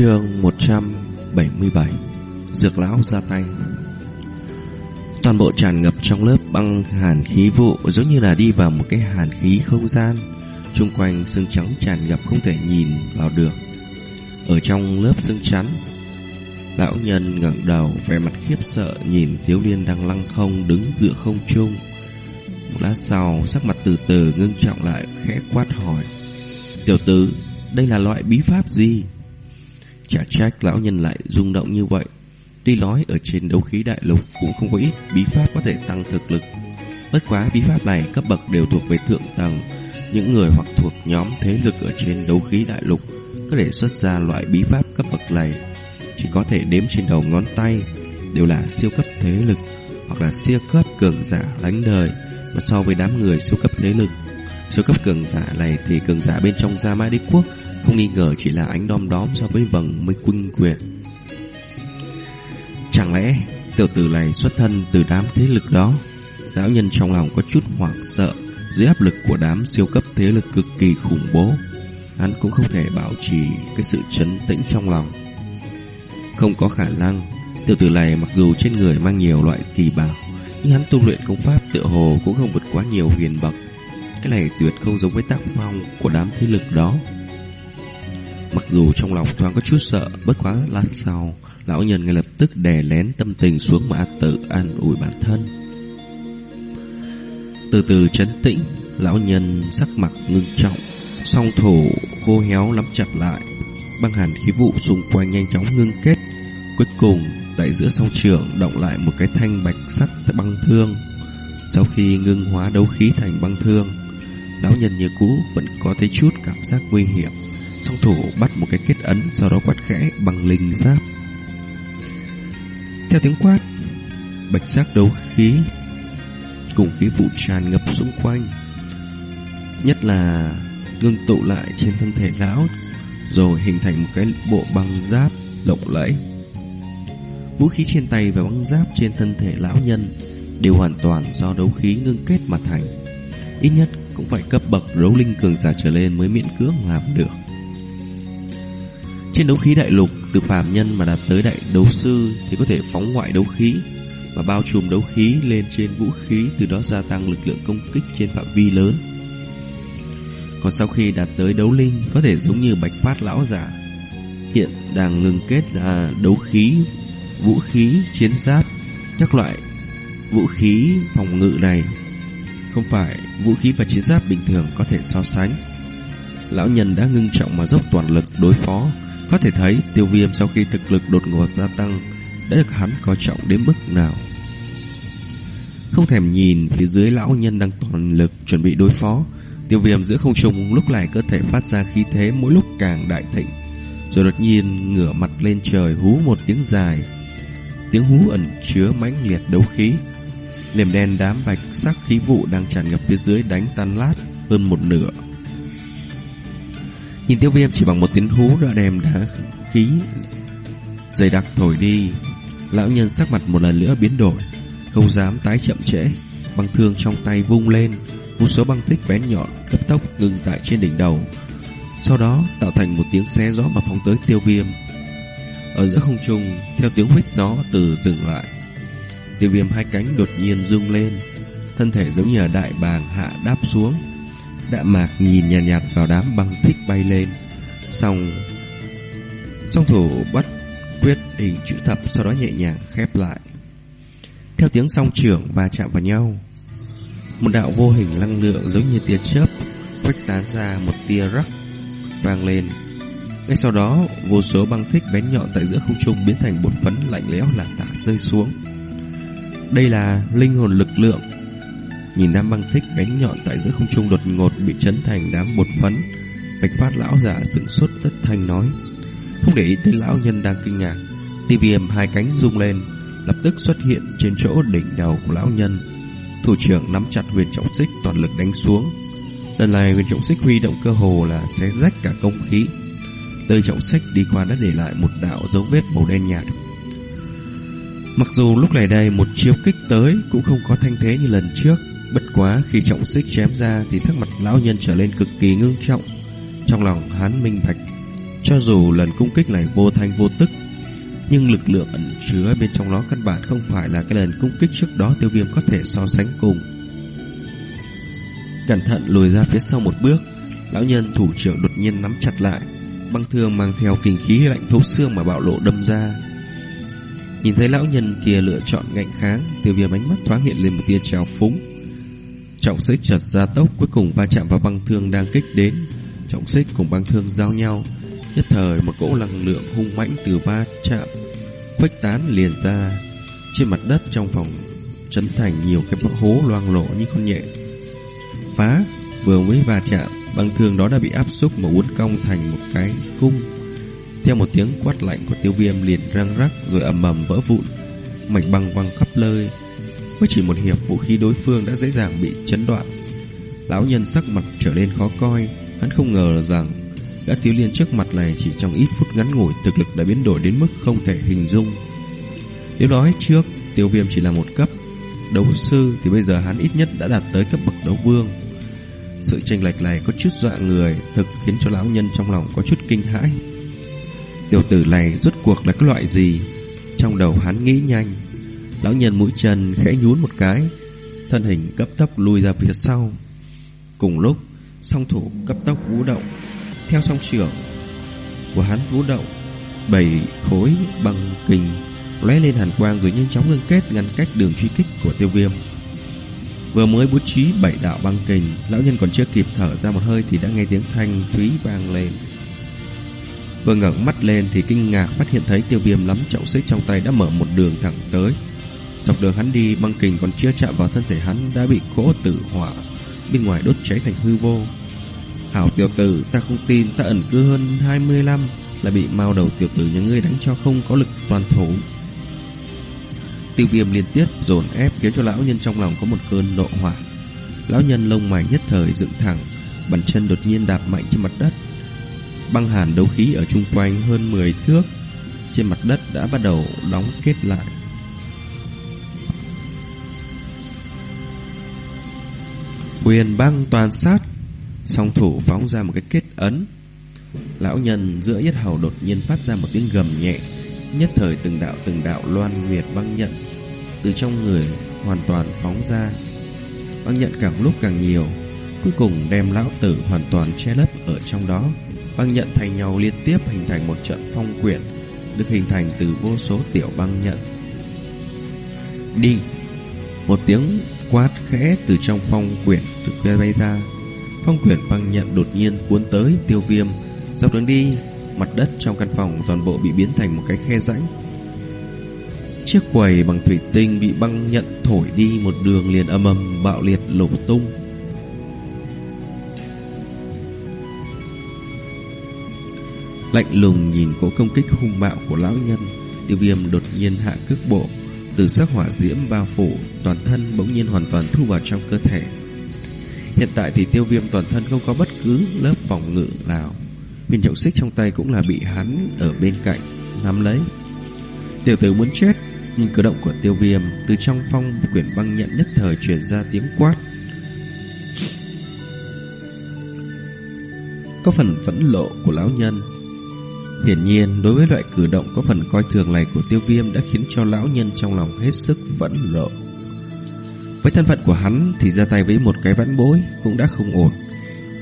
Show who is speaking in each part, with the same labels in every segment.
Speaker 1: Chương 177 Dược lão ra tay Toàn bộ tràn ngập trong lớp băng hàn khí vụ giống như là đi vào một cái hàn khí không gian. Trung quanh xương trắng tràn ngập không thể nhìn vào được. Ở trong lớp xương trắng lão nhân ngẩng đầu vẻ mặt khiếp sợ nhìn thiếu Liên đang lăng không đứng giữa không trung. Một lát sau, sắc mặt từ từ ngưng trọng lại khẽ quát hỏi. Tiểu tử, đây là loại bí pháp gì? Chả trách lão nhân lại rung động như vậy. Tuy nói ở trên đấu khí đại lục cũng không có ít bí pháp có thể tăng thực lực. Bất quá bí pháp này cấp bậc đều thuộc về thượng tầng. Những người hoặc thuộc nhóm thế lực ở trên đấu khí đại lục có thể xuất ra loại bí pháp cấp bậc này. Chỉ có thể đếm trên đầu ngón tay đều là siêu cấp thế lực hoặc là siêu cấp cường giả lánh đời. Mà so với đám người siêu cấp thế lực, siêu cấp cường giả này thì cường giả bên trong Gia Mai Đế Quốc không nghi ngờ chỉ là ánh đom đóm so với vầng mây quân quyền. Chẳng lẽ tiểu tử này xuất thân từ đám thế lực đó? Lão nhân trong lòng có chút hoảng sợ dưới áp lực của đám siêu cấp thế lực cực kỳ khủng bố. Hắn cũng không thể bảo trì cái sự trấn tĩnh trong lòng. Không có khả năng, tiểu tử này mặc dù trên người mang nhiều loại kỳ bảo, nhưng hắn tu luyện công pháp tựa hồ cũng không vượt quá nhiều huyền bậc. Cái này tuyệt không giống với tác phong của đám thế lực đó. Mặc dù trong lòng thoáng có chút sợ, bất quá lát sau, lão nhân ngay lập tức đè lén tâm tình xuống mà tự an ủi bản thân. Từ từ chấn tĩnh, lão nhân sắc mặt ngưng trọng, song thủ khô héo nắm chặt lại, băng hàn khí vụ xung quanh nhanh chóng ngưng kết. Cuối cùng, tại giữa song trường động lại một cái thanh bạch sắc băng thương. Sau khi ngưng hóa đấu khí thành băng thương, lão nhân như cũ vẫn có thấy chút cảm giác nguy hiểm. Song thủ bắt một cái kết ấn, Sau đó quát khẽ bằng linh giáp. Theo tiếng quát, Bạch giác đấu khí Cùng khí vụ tràn ngập xung quanh, Nhất là Ngưng tụ lại trên thân thể lão, Rồi hình thành một cái bộ băng giáp Lộng lẫy. Vũ khí trên tay và băng giáp trên thân thể lão nhân Đều hoàn toàn do đấu khí ngưng kết mà thành. Ít nhất cũng phải cấp bậc đấu linh cường giả trở lên mới miễn cưỡng làm được trên đấu khí đại lục, từ phàm nhân mà đạt tới đại đấu sư thì có thể phóng ngoại đấu khí và bao trùm đấu khí lên trên vũ khí, từ đó gia tăng lực lượng công kích trên phạm vi lớn. Còn sau khi đạt tới đấu linh, có thể giống như bạch phát lão giả, hiện đang ngừng kết là đấu khí, vũ khí, chiến giáp, các loại vũ khí phòng ngự này không phải vũ khí và chiến giáp bình thường có thể so sánh. Lão nhân đã ngưng trọng mà dốc toàn lực đối phó có thể thấy tiêu viêm sau khi thực lực đột ngột gia tăng đã được hắn coi trọng đến mức nào. Không thèm nhìn phía dưới lão nhân đang toàn lực chuẩn bị đối phó, tiêu viêm giữa không trung lúc này cơ thể phát ra khí thế mỗi lúc càng đại thịnh, rồi đột nhiên ngửa mặt lên trời hú một tiếng dài. Tiếng hú ẩn chứa mãnh liệt đấu khí. Liềm đen đám bạch sắc khí vụ đang tràn ngập phía dưới đánh tan lát hơn một nửa. Nhìn tiêu viêm chỉ bằng một tiếng hú đã đem đá khí dày đặc thổi đi. Lão nhân sắc mặt một lần nữa biến đổi, không dám tái chậm trễ. Băng thương trong tay vung lên, một số băng tích bén nhọn cấp tốc ngừng tại trên đỉnh đầu. Sau đó tạo thành một tiếng xé gió mà phóng tới tiêu viêm. Ở giữa không trung, theo tiếng huyết gió từ dừng lại. Tiêu viêm hai cánh đột nhiên rung lên, thân thể giống như đại bàng hạ đáp xuống Đạm mạc nhìn nhàn nhạt, nhạt vào đám băng thích bay lên. Xong Song thủ bắt quyết hình chữ thập Sau đó nhẹ nhàng khép lại. Theo tiếng song trưởng và chạm vào nhau Một đạo vô hình năng lượng giống như tia chớp Quách tán ra một tia rắc Vang lên. Ngay sau đó Vô số băng thích bén nhọn tại giữa không trung Biến thành bột phấn lạnh lẽo lạc tả rơi xuống. Đây là linh hồn lực lượng Nhìn đám băng thích bén nhọn tại giữa không trung đột ngột bị chấn thành đám bột phấn. Bạch phát lão giả sửng sốt tất thanh nói. Không để ý tới lão nhân đang kinh ngạc. Ti viêm hai cánh rung lên, lập tức xuất hiện trên chỗ đỉnh đầu của lão nhân. Thủ trưởng nắm chặt huyền trọng xích toàn lực đánh xuống. Lần này huyền trọng xích huy động cơ hồ là xé rách cả công khí. Nơi trọng xích đi qua đã để lại một đạo dấu vết màu đen nhạt. Mặc dù lúc này đây một chiêu kích tới cũng không có thanh thế như lần trước, Bất quá khi trọng xích chém ra thì sắc mặt lão nhân trở lên cực kỳ ngưng trọng. Trong lòng hắn minh bạch, Cho dù lần công kích này vô thanh vô tức, nhưng lực lượng ẩn chứa bên trong nó căn bản không phải là cái lần công kích trước đó tiêu viêm có thể so sánh cùng. Cẩn thận lùi ra phía sau một bước, lão nhân thủ trưởng đột nhiên nắm chặt lại, băng thương mang theo kinh khí lạnh thấu xương mà bạo lộ đâm ra. Nhìn thấy lão nhân kia lựa chọn ngạnh kháng, tiêu viêm ánh mắt thoáng hiện lên một tia trào phúng. Trọng xích chợt ra tốc cuối cùng va chạm vào băng thương đang kích đến. Trọng xích cùng băng thương giao nhau, nhất thời một cỗ năng lượng hung mãnh từ va chạm khuếch tán liền ra trên mặt đất trong phòng chấn thành nhiều cái hố loang lổ như con nhện. Phá vừa mới va chạm, băng thương đó đã bị áp xúc mà uốn cong thành một cái cung. Theo một tiếng quát lạnh của tiêu viêm liền răng rắc rồi ầm ầm vỡ vụn, mảnh băng văng khắp nơi. Mới chỉ một hiệp vũ khí đối phương đã dễ dàng bị chấn đoạn. Lão nhân sắc mặt trở nên khó coi, hắn không ngờ rằng gã thiếu liên trước mặt này chỉ trong ít phút ngắn ngủi thực lực đã biến đổi đến mức không thể hình dung. Nếu nói trước, tiêu viêm chỉ là một cấp đấu sư thì bây giờ hắn ít nhất đã đạt tới cấp bậc đấu vương. Sự tranh lệch này có chút dọa người, thực khiến cho lão nhân trong lòng có chút kinh hãi. Tiểu tử này rốt cuộc là cái loại gì? Trong đầu hắn nghĩ nhanh, lão nhân mũi chân khẽ nhún một cái, thân hình cấp tốc lùi ra phía sau. Cùng lúc, song thủ cấp tốc vũ động, theo song trưởng của hắn vũ động, bảy khối băng kình lóe lên hàn quang rồi nhanh chóng ngưng kết ngăn cách đường truy kích của tiêu viêm. Vừa mới bố trí bảy đạo băng kình, lão nhân còn chưa kịp thở ra một hơi thì đã nghe tiếng thanh thúy vang lên. Vừa ngẩng mắt lên thì kinh ngạc phát hiện thấy tiêu viêm lắm trọng xích trong tay đã mở một đường thẳng tới. Dọc đường hắn đi, băng kình còn chưa chạm vào thân thể hắn đã bị cỗ tử hỏa bên ngoài đốt cháy thành hư vô. Hảo tiểu tử, ta không tin ta ẩn cư hơn 20 năm là bị mao đầu tiểu tử nhà ngươi đánh cho không có lực toàn thủ. Tiêu viêm liên tiếp dồn ép khiến cho lão nhân trong lòng có một cơn nộ hỏa. Lão nhân lông mày nhất thời dựng thẳng, bàn chân đột nhiên đạp mạnh trên mặt đất. Băng hàn đấu khí ở chung quanh hơn 10 thước trên mặt đất đã bắt đầu đóng kết lại. Quyền băng toàn sát. Song thủ phóng ra một cái kết ấn. Lão nhân giữa yết hầu đột nhiên phát ra một tiếng gầm nhẹ, Nhất thời từng đạo từng đạo loan nguyệt băng nhận Từ trong người hoàn toàn phóng ra. Băng nhận càng lúc càng nhiều, Cuối cùng đem lão tử hoàn toàn che lấp ở trong đó. Băng nhận thành nhau liên tiếp hình thành một trận phong quyển, Được hình thành từ vô số tiểu băng nhận. Đi một tiếng quát khẽ từ trong phong quyển được bay ra. Phong quyển băng nhận đột nhiên cuốn tới tiêu viêm, Dọc đường đi, Mặt đất trong căn phòng toàn bộ bị biến thành một cái khe rãnh. Chiếc quầy bằng thủy tinh bị băng nhận thổi đi một đường liền âm âm bạo liệt lổ tung. Lạnh lùng nhìn cỗ công kích hung bạo của lão nhân, Tiêu viêm đột nhiên hạ cước bộ. Từ sắc hỏa diễm bao phủ, Toàn thân bỗng nhiên hoàn toàn thu vào trong cơ thể. Hiện tại thì tiêu viêm toàn thân không có bất cứ lớp phòng ngự nào. Viên trọng xích trong tay cũng là bị hắn ở bên cạnh, Nắm lấy. Tiểu tử muốn chết, Nhưng cử động của tiêu viêm Từ trong phong quyển băng nhận nhất thời truyền ra tiếng quát. Có phần phẫn lộ của lão nhân Hiển nhiên đối với loại cử động có phần coi thường này của tiêu viêm đã khiến cho lão nhân trong lòng hết sức vẫn lộ. Với thân phận của hắn thì ra tay với một cái vãn bối cũng đã không ổn.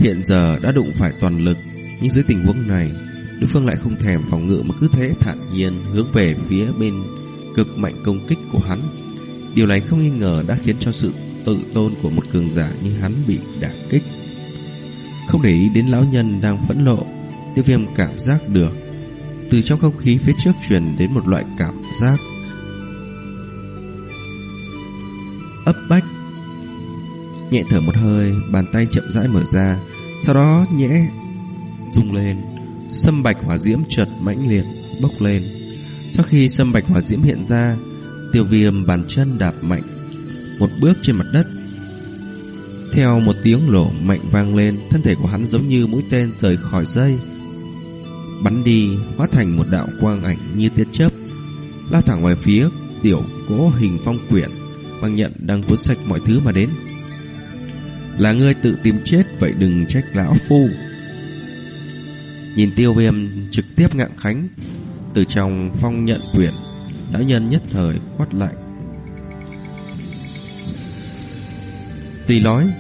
Speaker 1: Hiện giờ đã đụng phải toàn lực, nhưng dưới tình huống này, đối phương lại không thèm phòng ngự mà cứ thế thản nhiên hướng về phía bên cực mạnh công kích của hắn. Điều này không nghi ngờ đã khiến cho sự tự tôn của một cường giả như hắn bị đả kích. Không để ý đến lão nhân đang phẫn nộ, tiêu viêm cảm giác được từ trong không khí phía trước truyền đến một loại cảm giác ấp bách. Nhẹ thở một hơi, bàn tay chậm rãi mở ra, sau đó nhẹ rung lên, sâm bạch hỏa diễm chợt mãnh liệt bốc lên. Sau khi sâm bạch hỏa diễm hiện ra, tiêu viêm bàn chân đạp mạnh, một bước trên mặt đất. Theo một tiếng lổ mạnh vang lên, thân thể của hắn giống như mũi tên rời khỏi dây, bắn đi, hóa thành một đạo quang ảnh như tia chớp. Lao thẳng về phía tiểu cỗ hình phong quyển băng nhận đang cuốn sạch mọi thứ mà đến. Là ngươi tự tìm chết, vậy đừng trách lão phu. Nhìn tiêu viêm trực tiếp ngạng khánh, Từ trong phong nhận quyển, Lão nhân nhất thời quát lạnh. Tuy nói,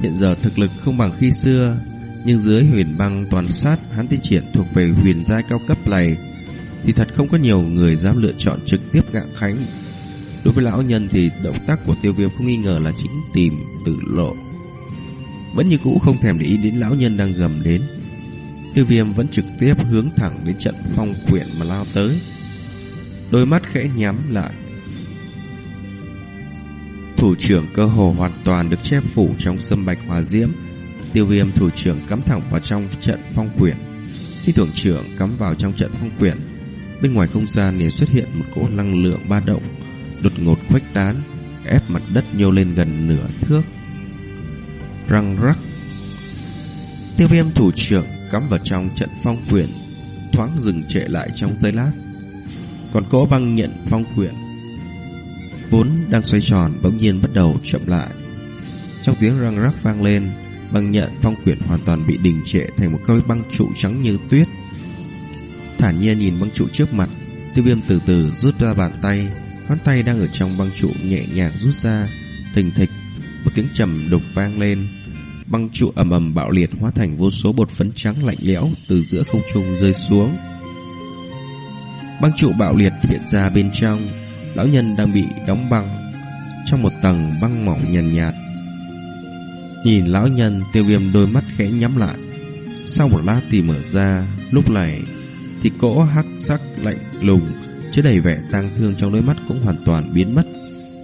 Speaker 1: Hiện giờ thực lực không bằng khi xưa nhưng dưới huyền băng toàn sát, Hắn thi triển thuộc về huyền giai cao cấp này, Thì thật không có nhiều người dám lựa chọn trực tiếp gạ khánh. Đối với lão nhân thì động tác của tiêu viêm không nghi ngờ là chính tìm tự lộ. Vẫn như cũ không thèm để ý đến lão nhân đang gầm đến. Tiêu viêm vẫn trực tiếp hướng thẳng đến trận phong quyện mà lao tới. Đôi mắt khẽ nhắm lại. Thủ trưởng cơ hồ hoàn toàn được che phủ trong sâm bạch hòa diễm. Tiêu viêm thủ trưởng cắm thẳng vào trong trận phong quyển. Khi thủ trưởng cắm vào trong trận phong quyển Bên ngoài không gian liền xuất hiện một cỗ năng lượng ba động Đột ngột khuếch tán Ép mặt đất nhô lên gần nửa thước. Răng rắc. Tiêu viêm thủ trưởng cắm vào trong trận phong quyển Thoáng dừng trệ lại trong giây lát. Còn cỗ băng nhận phong quyển vốn đang xoay tròn bỗng nhiên bắt đầu chậm lại. Trong tiếng răng rắc vang lên, Vâng, băng nhận phong quyển hoàn toàn bị đình trệ thành một cây băng trụ trắng như tuyết. Thản nhiên nhìn băng trụ trước mặt, tiêu viêm từ từ rút ra bàn tay, ngón tay đang ở trong băng trụ nhẹ nhàng rút ra, thình thịch, một tiếng trầm đục vang lên. Băng trụ ầm ầm bạo liệt hóa thành vô số bột phấn trắng lạnh lẽo từ giữa không trung rơi xuống. Băng trụ bạo liệt hiện ra bên trong, lão nhân đang bị đóng băng trong một tầng băng mỏng nhàn nhạt, nhạt. Nhìn lão nhân, tiêu viêm đôi mắt khẽ nhắm lại. Sau một lát thì mở ra, lúc này thì cỗ hắc sắc lạnh lùng, chứa đầy vẻ tang thương trong đôi mắt cũng hoàn toàn biến mất.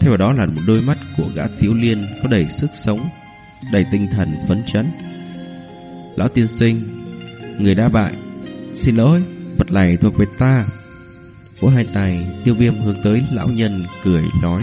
Speaker 1: Thay vào đó là một đôi mắt của gã thiếu liên có đầy sức sống, đầy tinh thần phấn chấn. Lão tiên sinh, người đã bại, xin lỗi, vật này thuộc về ta. Vỗ hai tay, tiêu viêm hướng tới lão nhân cười nói.